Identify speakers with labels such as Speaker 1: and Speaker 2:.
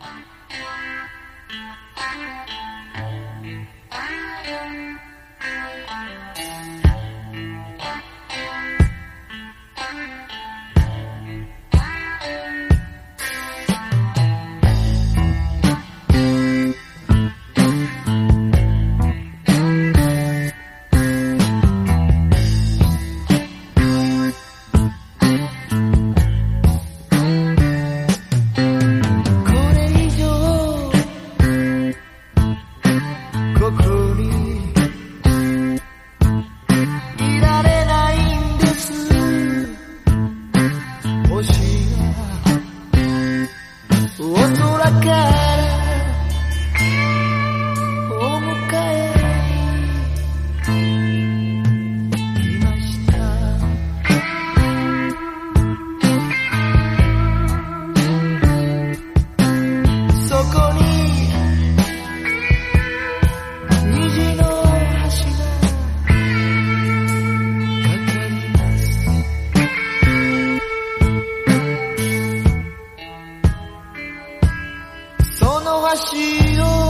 Speaker 1: Thank you.
Speaker 2: vacío.